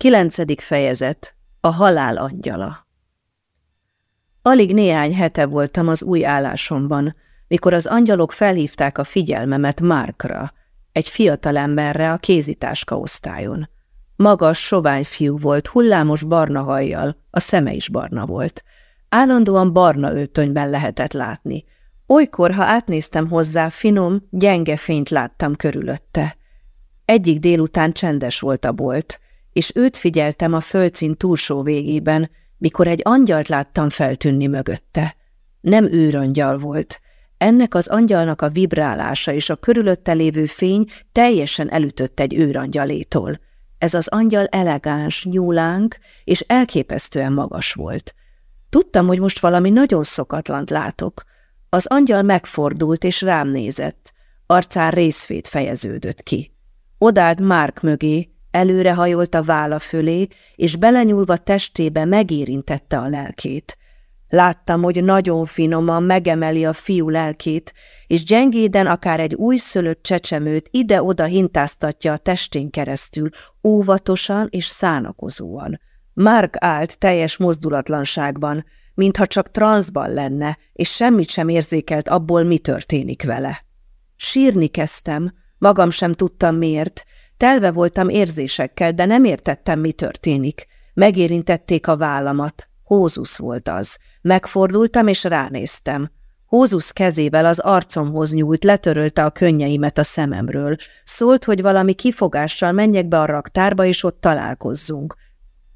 Kilencedik fejezet. A halál angyala. Alig néhány hete voltam az új állásomban, mikor az angyalok felhívták a figyelmemet Márkra, egy fiatalemberre a kézitáska osztályon. Magas, sovány fiú volt, hullámos barna hajjal, a szeme is barna volt. Állandóan barna öltönyben lehetett látni. Olykor, ha átnéztem hozzá, finom, gyenge fényt láttam körülötte. Egyik délután csendes volt a bolt, és őt figyeltem a földszín túlsó végében, mikor egy angyalt láttam feltűnni mögötte. Nem őrangyal volt. Ennek az angyalnak a vibrálása és a körülötte lévő fény teljesen elütött egy őrangyalétól. Ez az angyal elegáns, nyúlánk és elképesztően magas volt. Tudtam, hogy most valami nagyon szokatlant látok. Az angyal megfordult és rám nézett. Arcán részfét fejeződött ki. Odált Márk mögé, Előrehajolt a válla fölé, és belenyúlva testébe megérintette a lelkét. Láttam, hogy nagyon finoman megemeli a fiú lelkét, és gyengéden akár egy újszülött csecsemőt ide-oda hintáztatja a testén keresztül, óvatosan és szánakozóan. Mark állt teljes mozdulatlanságban, mintha csak transzban lenne, és semmit sem érzékelt abból, mi történik vele. Sírni kezdtem, magam sem tudtam miért, Telve voltam érzésekkel, de nem értettem, mi történik. Megérintették a vállamat. Hózusz volt az. Megfordultam, és ránéztem. Hózusz kezével az arcomhoz nyúlt, letörölte a könnyeimet a szememről. Szólt, hogy valami kifogással menjek be a raktárba, és ott találkozzunk.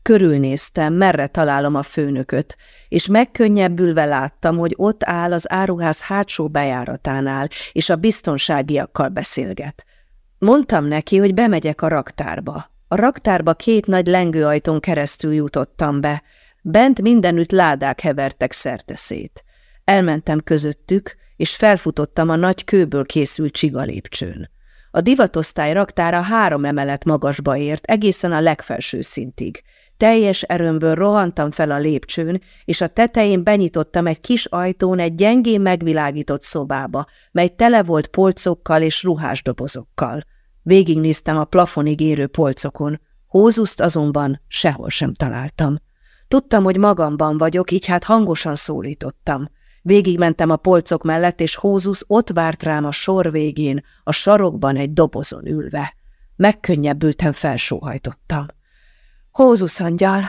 Körülnéztem, merre találom a főnököt, és megkönnyebbülve láttam, hogy ott áll az áruház hátsó bejáratánál, és a biztonságiakkal beszélget. Mondtam neki, hogy bemegyek a raktárba. A raktárba két nagy lengőajtón keresztül jutottam be. Bent mindenütt ládák hevertek szerteszét. Elmentem közöttük, és felfutottam a nagy kőből készült csigalépcsőn. A divatosztály raktára három emelet magasba ért, egészen a legfelső szintig. Teljes erőmből rohantam fel a lépcsőn, és a tetején benyitottam egy kis ajtón egy gyengén megvilágított szobába, mely tele volt polcokkal és ruhásdobozokkal. Végignéztem a plafonig érő polcokon, hózuszt azonban sehol sem találtam. Tudtam, hogy magamban vagyok, így hát hangosan szólítottam. Végigmentem a polcok mellett, és Hózusz ott várt rám a sor végén, a sarokban egy dobozon ülve. Megkönnyebbülten felsóhajtottam. Hózusz angyal,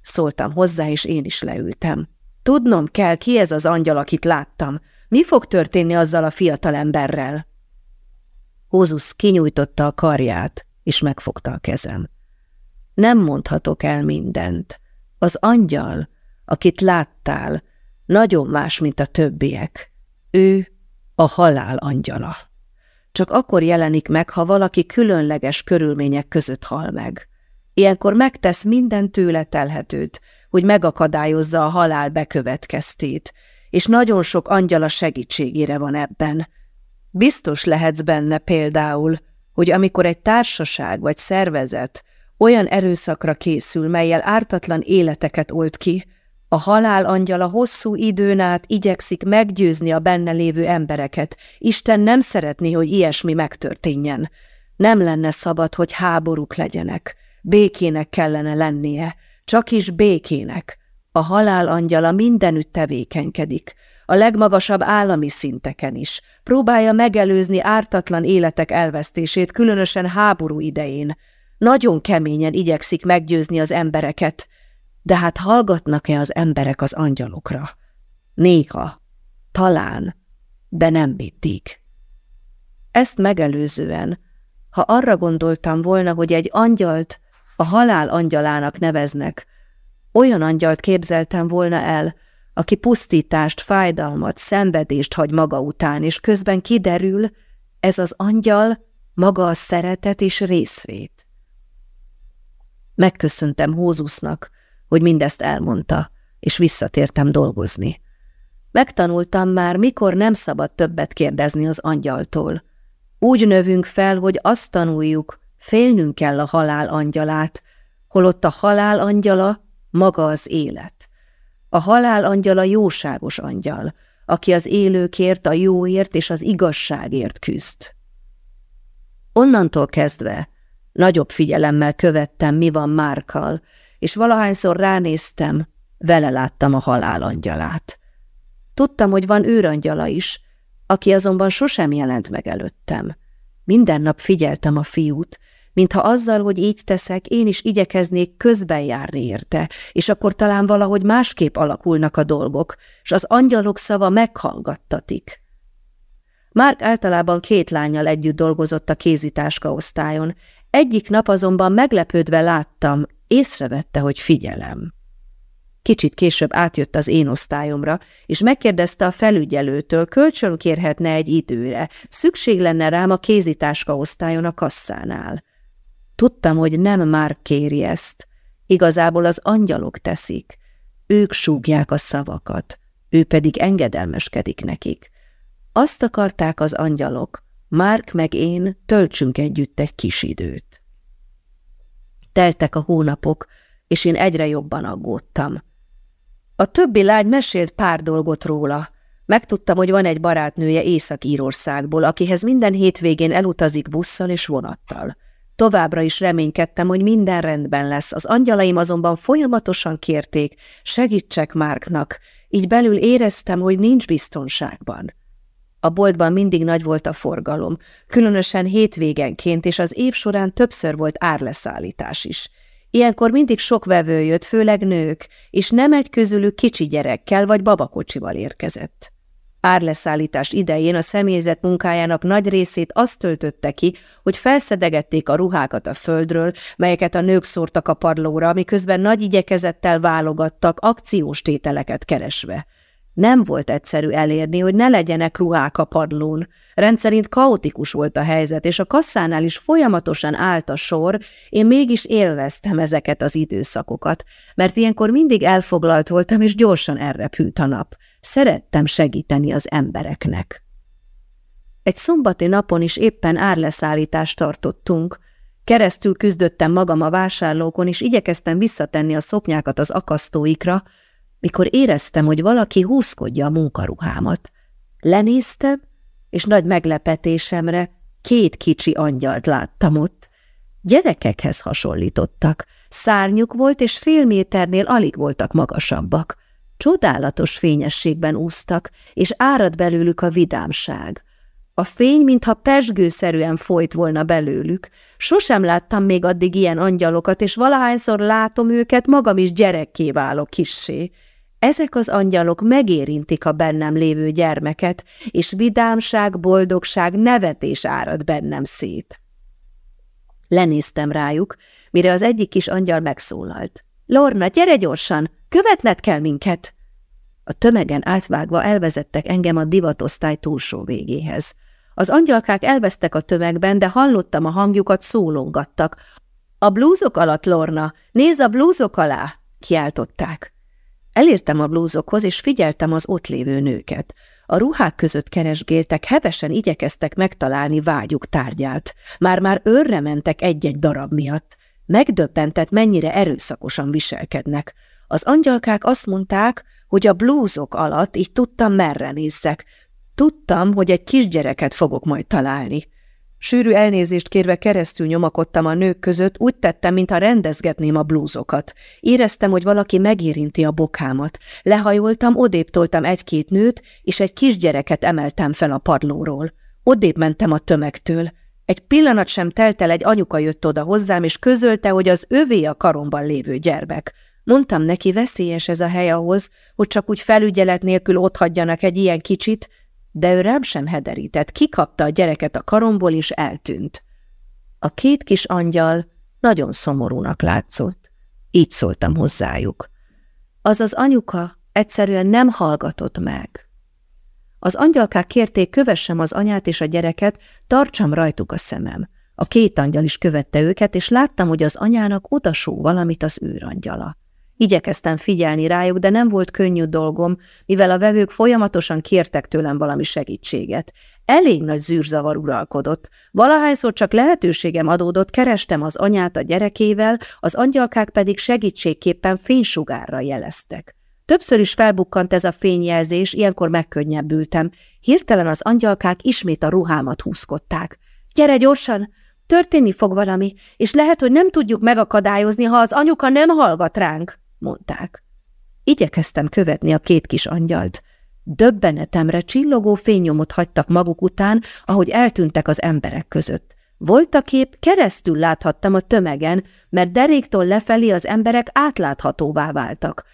szóltam hozzá, és én is leültem. Tudnom kell, ki ez az angyal, akit láttam. Mi fog történni azzal a fiatal emberrel? Hózusz kinyújtotta a karját, és megfogta a kezem. Nem mondhatok el mindent. Az angyal, akit láttál, nagyon más, mint a többiek. Ő a halál angyala. Csak akkor jelenik meg, ha valaki különleges körülmények között hal meg. Ilyenkor megtesz minden tőle telhetőt, hogy megakadályozza a halál bekövetkeztét, és nagyon sok angyala segítségére van ebben – Biztos lehetsz benne például, hogy amikor egy társaság vagy szervezet olyan erőszakra készül, melyel ártatlan életeket olt ki, a halál angyala hosszú időn át igyekszik meggyőzni a benne lévő embereket. Isten nem szeretné, hogy ilyesmi megtörténjen. Nem lenne szabad, hogy háborúk legyenek. Békének kellene lennie, csak is békének. A halál angyala mindenütt tevékenykedik, a legmagasabb állami szinteken is. Próbálja megelőzni ártatlan életek elvesztését, különösen háború idején. Nagyon keményen igyekszik meggyőzni az embereket, de hát hallgatnak-e az emberek az angyalokra? Néha, talán, de nem mindig. Ezt megelőzően, ha arra gondoltam volna, hogy egy angyalt a halál angyalának neveznek, olyan angyalt képzeltem volna el, aki pusztítást, fájdalmat, szenvedést hagy maga után, és közben kiderül, ez az angyal maga a szeretet és részvét. Megköszöntem Hózusznak, hogy mindezt elmondta, és visszatértem dolgozni. Megtanultam már, mikor nem szabad többet kérdezni az angyaltól. Úgy növünk fel, hogy azt tanuljuk, félnünk kell a halál angyalát, holott a halál angyala maga az élet. A halál angyala jóságos angyal, aki az élőkért, a jóért és az igazságért küzd. Onnantól kezdve Nagyobb figyelemmel követtem, mi van Márkal, és valahányszor ránéztem, vele láttam a halál angyalát. Tudtam, hogy van őrangyala is, aki azonban sosem jelent meg előttem. Minden nap figyeltem a fiút, mintha azzal, hogy így teszek, én is igyekeznék közben járni érte, és akkor talán valahogy másképp alakulnak a dolgok, és az angyalok szava meghallgattatik. Márk általában két lányjal együtt dolgozott a kézitáska osztályon. Egyik nap azonban meglepődve láttam, észrevette, hogy figyelem. Kicsit később átjött az én osztályomra, és megkérdezte a felügyelőtől, kölcsön kérhetne egy időre, szükség lenne rám a kézitáska osztályon a kasszánál. Tudtam, hogy nem már kéri ezt, igazából az angyalok teszik. Ők súgják a szavakat, ő pedig engedelmeskedik nekik. Azt akarták az angyalok, Márk meg én töltsünk együtt egy kis időt. Teltek a hónapok, és én egyre jobban aggódtam. A többi lány mesélt pár dolgot róla. Megtudtam, hogy van egy barátnője Észak-Írországból, akihez minden hétvégén elutazik busszal és vonattal. Továbbra is reménykedtem, hogy minden rendben lesz, az angyalaim azonban folyamatosan kérték, segítsek Márknak, így belül éreztem, hogy nincs biztonságban. A boltban mindig nagy volt a forgalom, különösen hétvégenként, és az év során többször volt árleszállítás is. Ilyenkor mindig sok vevő jött, főleg nők, és nem egy közülük kicsi gyerekkel vagy babakocsival érkezett. Árleszállítás idején a személyzet munkájának nagy részét azt töltötte ki, hogy felszedegették a ruhákat a földről, melyeket a nők szórtak a padlóra, miközben nagy igyekezettel válogattak akciós tételeket keresve. Nem volt egyszerű elérni, hogy ne legyenek ruhák a padlón. Rendszerint kaotikus volt a helyzet, és a kasszánál is folyamatosan állt a sor, én mégis élveztem ezeket az időszakokat, mert ilyenkor mindig elfoglalt voltam, és gyorsan elrepült a nap. Szerettem segíteni az embereknek. Egy szombati napon is éppen árleszállítást tartottunk. Keresztül küzdöttem magam a vásárlókon, és igyekeztem visszatenni a szoknyákat az akasztóikra, mikor éreztem, hogy valaki húzkodja a munkaruhámat. Lenéztem, és nagy meglepetésemre két kicsi angyalt láttam ott. Gyerekekhez hasonlítottak, szárnyuk volt, és fél méternél alig voltak magasabbak. Csodálatos fényességben úsztak, és árad belőlük a vidámság. A fény, mintha pesgőszerűen folyt volna belőlük. Sosem láttam még addig ilyen angyalokat, és valahányszor látom őket, magam is gyerekké válok kissé. Ezek az angyalok megérintik a bennem lévő gyermeket, és vidámság, boldogság, nevetés árad bennem szét. Lenéztem rájuk, mire az egyik kis angyal megszólalt. Lorna, gyere gyorsan, követned kell minket! A tömegen átvágva elvezettek engem a divatosztály túlsó végéhez. Az angyalkák elvesztek a tömegben, de hallottam a hangjukat, szólongattak. A blúzok alatt, Lorna, nézz a blúzok alá! kiáltották. Elértem a blúzokhoz, és figyeltem az ott lévő nőket. A ruhák között keresgéltek, hevesen igyekeztek megtalálni vágyuk tárgyát. Már-már őrre mentek egy-egy darab miatt. Megdöbbentett, mennyire erőszakosan viselkednek. Az angyalkák azt mondták, hogy a blúzok alatt így tudtam, merre nézzek. Tudtam, hogy egy kisgyereket fogok majd találni. Sűrű elnézést kérve keresztül nyomakodtam a nők között, úgy tettem, mintha rendezgetném a blúzokat. Éreztem, hogy valaki megérinti a bokámat. Lehajoltam, odébb toltam egy-két nőt, és egy kisgyereket emeltem fel a padlóról. Odébb mentem a tömegtől. Egy pillanat sem telt el, egy anyuka jött oda hozzám, és közölte, hogy az övé a karomban lévő gyermek. Mondtam neki, veszélyes ez a hely ahhoz, hogy csak úgy felügyelet nélkül otthagyjanak egy ilyen kicsit, de ő rám sem hederített, kikapta a gyereket a karomból, és eltűnt. A két kis angyal nagyon szomorúnak látszott. Így szóltam hozzájuk. Az az anyuka egyszerűen nem hallgatott meg. Az angyalkák kérték, kövessem az anyát és a gyereket, tartsam rajtuk a szemem. A két angyal is követte őket, és láttam, hogy az anyának odasó valamit az őrangyala. Igyekeztem figyelni rájuk, de nem volt könnyű dolgom, mivel a vevők folyamatosan kértek tőlem valami segítséget. Elég nagy zűrzavar uralkodott. Valahányszor csak lehetőségem adódott, kerestem az anyát a gyerekével, az angyalkák pedig segítségképpen fénysugárra jeleztek. Többször is felbukkant ez a fényjelzés, ilyenkor megkönnyebbültem. Hirtelen az angyalkák ismét a ruhámat húzkodták. – Gyere gyorsan! Történni fog valami, és lehet, hogy nem tudjuk megakadályozni, ha az anyuka nem hallgat ránk, mondták. Igyekeztem követni a két kis angyalt. Döbbenetemre csillogó fényomot hagytak maguk után, ahogy eltűntek az emberek között. Voltaképp keresztül láthattam a tömegen, mert deréktől lefelé az emberek átláthatóvá váltak.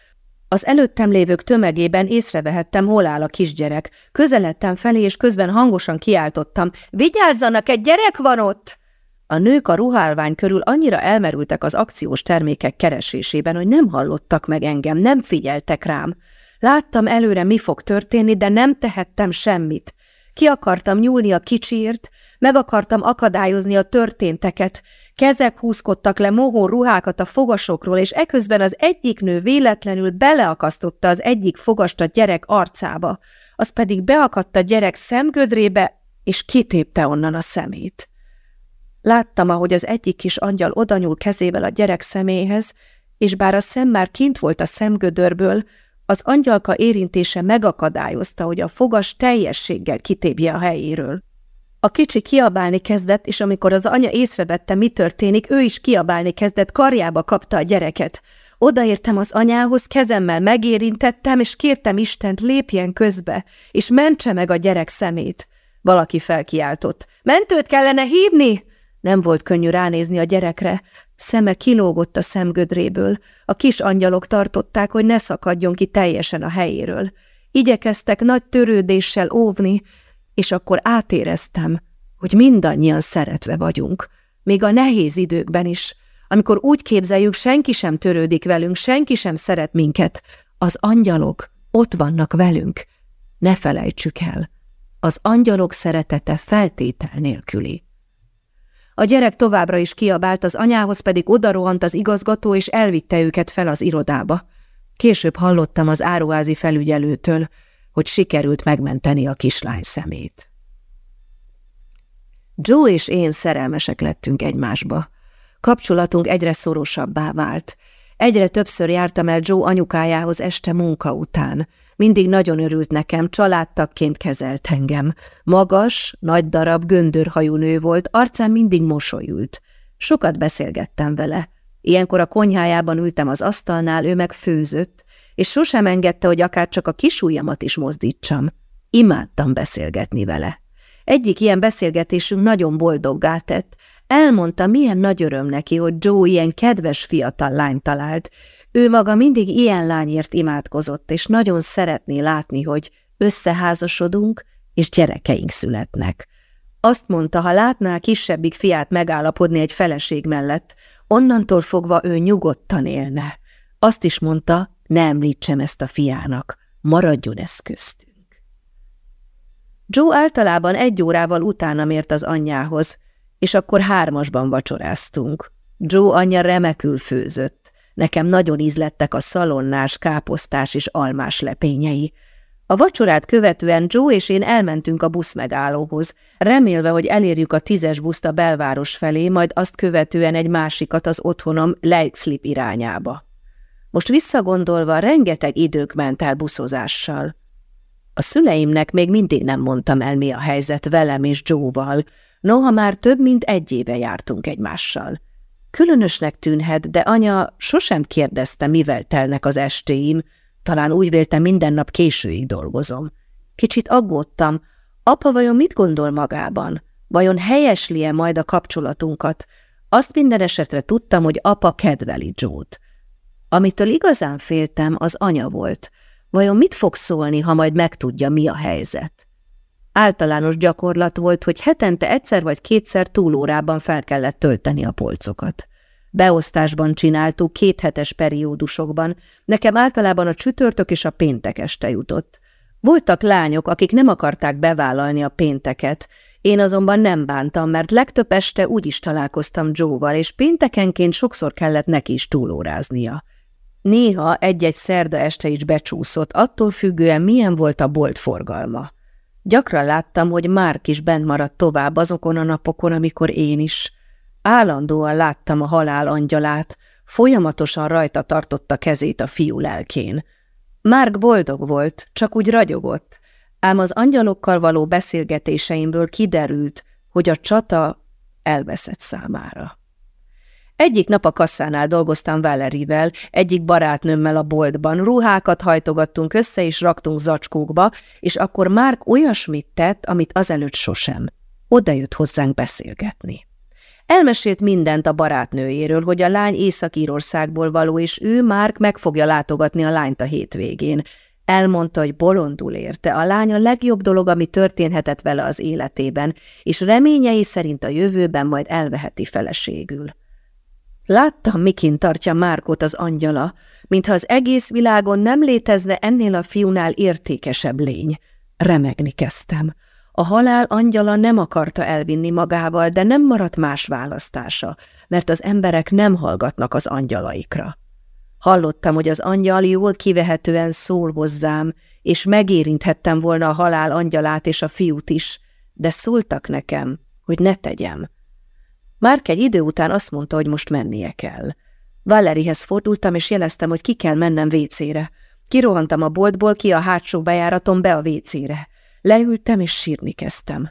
Az előttem lévők tömegében észrevehettem, hol áll a kisgyerek. Közeledtem felé, és közben hangosan kiáltottam. Vigyázzanak, egy gyerek van ott! A nők a ruhálvány körül annyira elmerültek az akciós termékek keresésében, hogy nem hallottak meg engem, nem figyeltek rám. Láttam előre, mi fog történni, de nem tehettem semmit. Ki akartam nyúlni a kicsiért, meg akartam akadályozni a történteket. Kezek húzkodtak le mohó ruhákat a fogasokról, és eközben az egyik nő véletlenül beleakasztotta az egyik fogast a gyerek arcába, az pedig beakadt a gyerek szemgödrébe, és kitépte onnan a szemét. Láttam, ahogy az egyik kis angyal odanyúl kezével a gyerek szeméhez, és bár a szem már kint volt a szemgödörből, az angyalka érintése megakadályozta, hogy a fogas teljességgel kitépje a helyéről. A kicsi kiabálni kezdett, és amikor az anya észrevette, mi történik, ő is kiabálni kezdett, karjába kapta a gyereket. Odaértem az anyához, kezemmel megérintettem, és kértem Istent, lépjen közbe, és mentse meg a gyerek szemét. Valaki felkiáltott. Mentőt kellene hívni? Nem volt könnyű ránézni a gyerekre. Szeme kilógott a szemgödréből. A kis angyalok tartották, hogy ne szakadjon ki teljesen a helyéről. Igyekeztek nagy törődéssel óvni, és akkor átéreztem, hogy mindannyian szeretve vagyunk, még a nehéz időkben is, amikor úgy képzeljük, senki sem törődik velünk, senki sem szeret minket. Az angyalok ott vannak velünk. Ne felejtsük el, az angyalok szeretete feltétel nélküli. A gyerek továbbra is kiabált, az anyához pedig odarohant az igazgató, és elvitte őket fel az irodába. Később hallottam az áruházi felügyelőtől, hogy sikerült megmenteni a kislány szemét. Joe és én szerelmesek lettünk egymásba. Kapcsolatunk egyre szorosabbá vált. Egyre többször jártam el Joe anyukájához este munka után. Mindig nagyon örült nekem, családtakként kezelt engem. Magas, nagy darab, göndörhajú nő volt, arcán mindig mosolyült. Sokat beszélgettem vele. Ilyenkor a konyhájában ültem az asztalnál, ő meg főzött, és sosem engedte, hogy akár csak a kisujjamat is mozdítsam. Imádtam beszélgetni vele. Egyik ilyen beszélgetésünk nagyon boldoggá tett. Elmondta, milyen nagy öröm neki, hogy Joe ilyen kedves fiatal lányt talált. Ő maga mindig ilyen lányért imádkozott, és nagyon szeretné látni, hogy összeházasodunk, és gyerekeink születnek. Azt mondta, ha látná a kisebbik fiát megállapodni egy feleség mellett, onnantól fogva ő nyugodtan élne. Azt is mondta, ne említsem ezt a fiának, maradjon ez köztünk. Joe általában egy órával utána mért az anyjához, és akkor hármasban vacsoráztunk. Joe anyja remekül főzött. Nekem nagyon ízlettek a szalonnás, káposztás és almás lepényei. A vacsorát követően Joe és én elmentünk a buszmegállóhoz, remélve, hogy elérjük a tízes buszt a belváros felé, majd azt követően egy másikat az otthonom Leitslip irányába. Most visszagondolva rengeteg idők ment el buszozással. A szüleimnek még mindig nem mondtam el, mi a helyzet velem és Joe-val, noha már több mint egy éve jártunk egymással. Különösnek tűnhet, de anya sosem kérdezte, mivel telnek az estéim, talán úgy vélte, minden nap későig dolgozom. Kicsit aggódtam, apa vajon mit gondol magában? Vajon helyesli-e majd a kapcsolatunkat? Azt minden esetre tudtam, hogy apa kedveli Joe-t. Amitől igazán féltem, az anya volt. Vajon mit fog szólni, ha majd megtudja, mi a helyzet? Általános gyakorlat volt, hogy hetente egyszer vagy kétszer túlórában fel kellett tölteni a polcokat. Beosztásban csináltuk, kéthetes periódusokban, nekem általában a csütörtök és a péntek este jutott. Voltak lányok, akik nem akarták bevállalni a pénteket, én azonban nem bántam, mert legtöbb este úgy is találkoztam Joe-val, és péntekenként sokszor kellett neki is túlóráznia. Néha egy-egy szerda este is becsúszott, attól függően milyen volt a bolt forgalma. Gyakran láttam, hogy Márk is bent maradt tovább azokon a napokon, amikor én is. Állandóan láttam a halál angyalát, folyamatosan rajta tartotta kezét a fiú lelkén. Márk boldog volt, csak úgy ragyogott, ám az angyalokkal való beszélgetéseimből kiderült, hogy a csata elveszett számára. Egyik nap a kasszánál dolgoztam Valerivel, egyik barátnőmmel a boltban, ruhákat hajtogattunk össze és raktunk zacskókba, és akkor Márk olyasmit tett, amit azelőtt sosem. Oda jött hozzánk beszélgetni. Elmesélt mindent a barátnőjéről, hogy a lány Észak-Írországból való, és ő Márk meg fogja látogatni a lányt a hétvégén. Elmondta, hogy bolondul érte, a lány a legjobb dolog, ami történhetett vele az életében, és reményei szerint a jövőben majd elveheti feleségül. Láttam, mikin tartja Márkot az angyala, mintha az egész világon nem létezne ennél a fiúnál értékesebb lény. Remegni kezdtem. A halál angyala nem akarta elvinni magával, de nem maradt más választása, mert az emberek nem hallgatnak az angyalaikra. Hallottam, hogy az angyal jól kivehetően szól hozzám, és megérinthettem volna a halál angyalát és a fiút is, de szóltak nekem, hogy ne tegyem. Márk egy idő után azt mondta, hogy most mennie kell. Valerihez fordultam, és jeleztem, hogy ki kell mennem vécére. Kirohantam a boltból ki a hátsó bejáraton be a vécére. Leültem, és sírni kezdtem.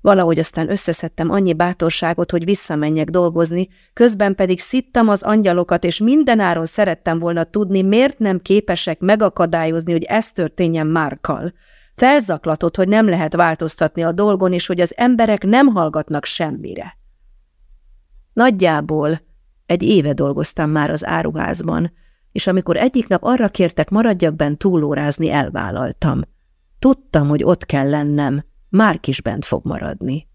Valahogy aztán összeszedtem annyi bátorságot, hogy visszamenjek dolgozni, közben pedig szittam az angyalokat, és mindenáron szerettem volna tudni, miért nem képesek megakadályozni, hogy ez történjen Márkal. Felzaklatott, hogy nem lehet változtatni a dolgon, és hogy az emberek nem hallgatnak semmire. Nagyjából egy éve dolgoztam már az áruházban, és amikor egyik nap arra kértek, maradjak bent túlórázni, elvállaltam. Tudtam, hogy ott kell lennem, már is bent fog maradni.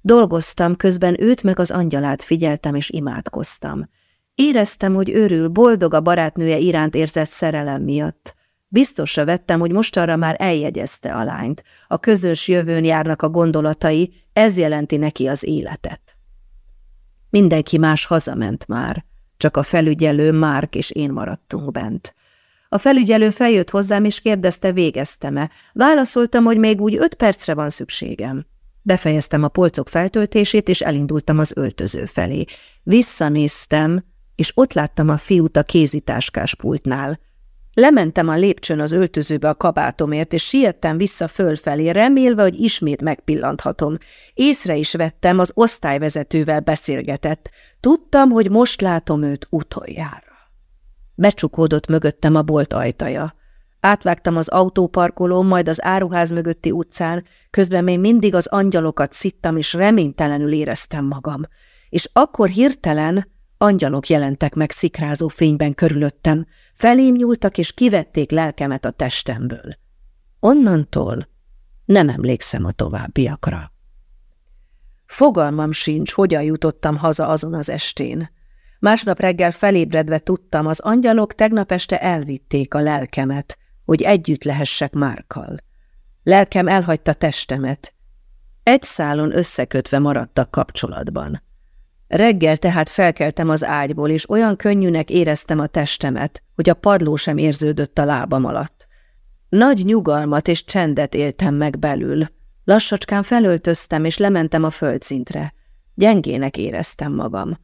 Dolgoztam, közben őt meg az angyalát figyeltem és imádkoztam. Éreztem, hogy örül, boldog a barátnője iránt érzett szerelem miatt. Biztosra vettem, hogy mostanra már eljegyezte a lányt. A közös jövőn járnak a gondolatai, ez jelenti neki az életet. Mindenki más hazament már, csak a felügyelő, Márk és én maradtunk bent. A felügyelő feljött hozzám, és kérdezte, végeztem-e. Válaszoltam, hogy még úgy öt percre van szükségem. Befejeztem a polcok feltöltését, és elindultam az öltöző felé. Visszanéztem, és ott láttam a fiút a kézitáskás pultnál. Lementem a lépcsőn az öltözőbe a kabátomért, és siettem vissza fölfelé, remélve, hogy ismét megpillanthatom. Észre is vettem, az osztályvezetővel beszélgetett. Tudtam, hogy most látom őt utoljára. Becsukódott mögöttem a bolt ajtaja. Átvágtam az autóparkolón, majd az áruház mögötti utcán, közben még mindig az angyalokat szittam, és reménytelenül éreztem magam. És akkor hirtelen angyalok jelentek meg szikrázó fényben körülöttem, felém nyúltak, és kivették lelkemet a testemből. Onnantól nem emlékszem a továbbiakra. Fogalmam sincs, hogyan jutottam haza azon az estén. Másnap reggel felébredve tudtam, az angyalok tegnap este elvitték a lelkemet, hogy együtt lehessek Márkal. Lelkem elhagyta testemet. Egy szálon összekötve maradtak kapcsolatban. Reggel tehát felkeltem az ágyból, és olyan könnyűnek éreztem a testemet, hogy a padló sem érződött a lábam alatt. Nagy nyugalmat és csendet éltem meg belül. Lassacskán felöltöztem, és lementem a földszintre. Gyengének éreztem magam.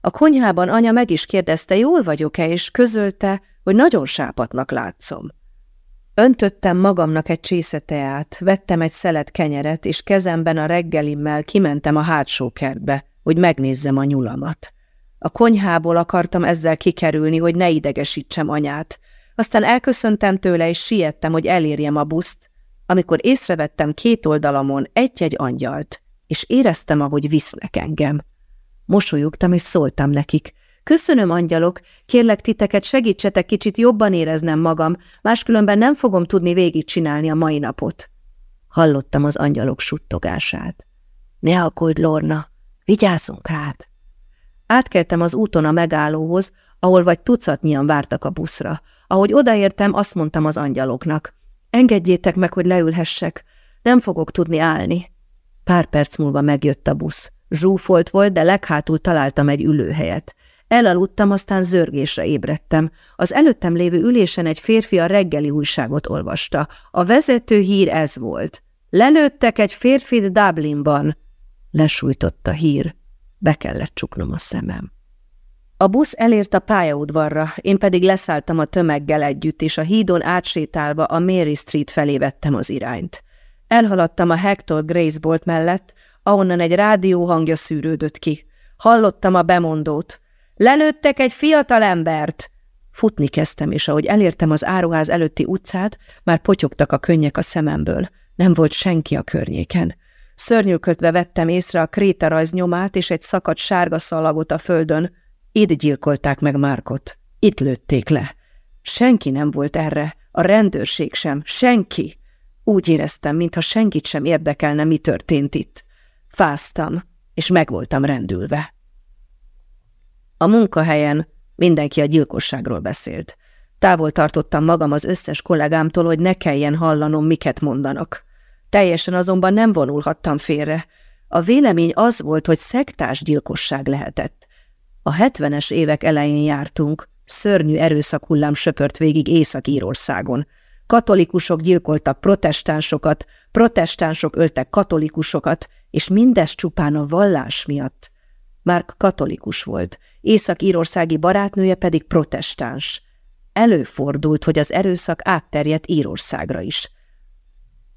A konyhában anya meg is kérdezte, jól vagyok-e, és közölte, hogy nagyon sápatnak látszom. Öntöttem magamnak egy csésze teát, vettem egy szelet kenyeret, és kezemben a reggelimmel kimentem a hátsó kertbe, hogy megnézzem a nyulamat. A konyhából akartam ezzel kikerülni, hogy ne idegesítsem anyát. Aztán elköszöntem tőle, és siettem, hogy elérjem a buszt, amikor észrevettem két oldalamon egy-egy angyalt, és éreztem, ahogy visznek engem. Mosolyogtam, és szóltam nekik. Köszönöm, angyalok, kérlek titeket, segítsetek kicsit jobban éreznem magam, máskülönben nem fogom tudni végigcsinálni a mai napot. Hallottam az angyalok suttogását. Ne aggódj, Lorna, vigyázzunk rád. Átkeltem az úton a megállóhoz, ahol vagy tucatnyian vártak a buszra. Ahogy odaértem, azt mondtam az angyaloknak. Engedjétek meg, hogy leülhessek. Nem fogok tudni állni. Pár perc múlva megjött a busz. Zsúfolt volt, de leghátul találtam egy ülőhelyet. Elaludtam, aztán zörgésre ébredtem. Az előttem lévő ülésen egy férfi a reggeli újságot olvasta. A vezető hír ez volt. Lelőttek egy férfit Dublinban. Lesújtott a hír. Be kellett csuknom a szemem. A busz elért a pályaudvarra, én pedig leszálltam a tömeggel együtt, és a hídon átsétálva a Mary Street felé vettem az irányt. Elhaladtam a Hector Grace bolt mellett, ahonnan egy rádió hangja szűrődött ki. Hallottam a bemondót. Lelőttek egy fiatal embert! Futni kezdtem, és ahogy elértem az áruház előtti utcát, már potyogtak a könnyek a szememből. Nem volt senki a környéken. Szörnyűködve vettem észre a krétarajz nyomát és egy szakadt sárga szalagot a földön. Itt gyilkolták meg Márkot. Itt lőtték le. Senki nem volt erre, a rendőrség sem, senki. Úgy éreztem, mintha senkit sem érdekelne, mi történt itt. Fáztam, és meg voltam rendülve. A munkahelyen mindenki a gyilkosságról beszélt. Távol tartottam magam az összes kollégámtól, hogy ne kelljen hallanom, miket mondanak. Teljesen azonban nem vonulhattam félre. A vélemény az volt, hogy szektás gyilkosság lehetett. A hetvenes évek elején jártunk, szörnyű erőszakhullám söpört végig Észak-Írországon. Katolikusok gyilkoltak protestánsokat, protestánsok öltek katolikusokat, és mindez csupán a vallás miatt. Márk katolikus volt, észak-írországi barátnője pedig protestáns. Előfordult, hogy az erőszak átterjedt Írországra is.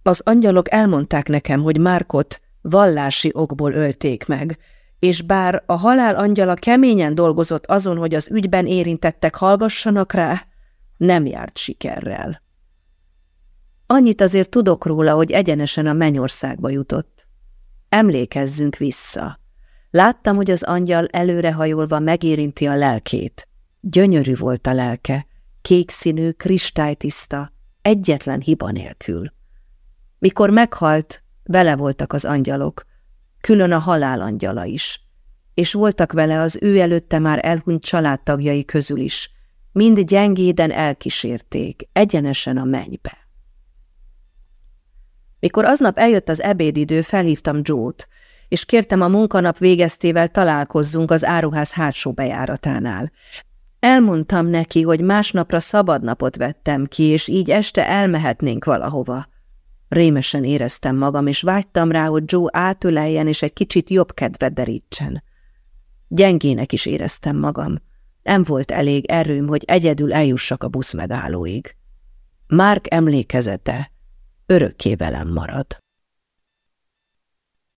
Az angyalok elmondták nekem, hogy Márkot vallási okból ölték meg, és bár a halál angyala keményen dolgozott azon, hogy az ügyben érintettek hallgassanak rá, nem járt sikerrel. Annyit azért tudok róla, hogy egyenesen a mennyországba jutott. Emlékezzünk vissza. Láttam, hogy az angyal előrehajolva megérinti a lelkét. Gyönyörű volt a lelke, kék színű, kristálytiszta, egyetlen hiba nélkül. Mikor meghalt, vele voltak az angyalok, külön a halál angyala is, és voltak vele az ő előtte már elhunyt családtagjai közül is, mind gyengéden elkísérték, egyenesen a mennybe. Mikor aznap eljött az ebédidő, felhívtam Joe-t, és kértem a munkanap végeztével találkozzunk az áruház hátsó bejáratánál. Elmondtam neki, hogy másnapra szabadnapot vettem ki, és így este elmehetnénk valahova. Rémesen éreztem magam, és vágytam rá, hogy Joe átöleljen, és egy kicsit jobb kedve derítsen. Gyengének is éreztem magam. Nem volt elég erőm, hogy egyedül eljussak a busz megállóig. Márk emlékezete örökké velem marad.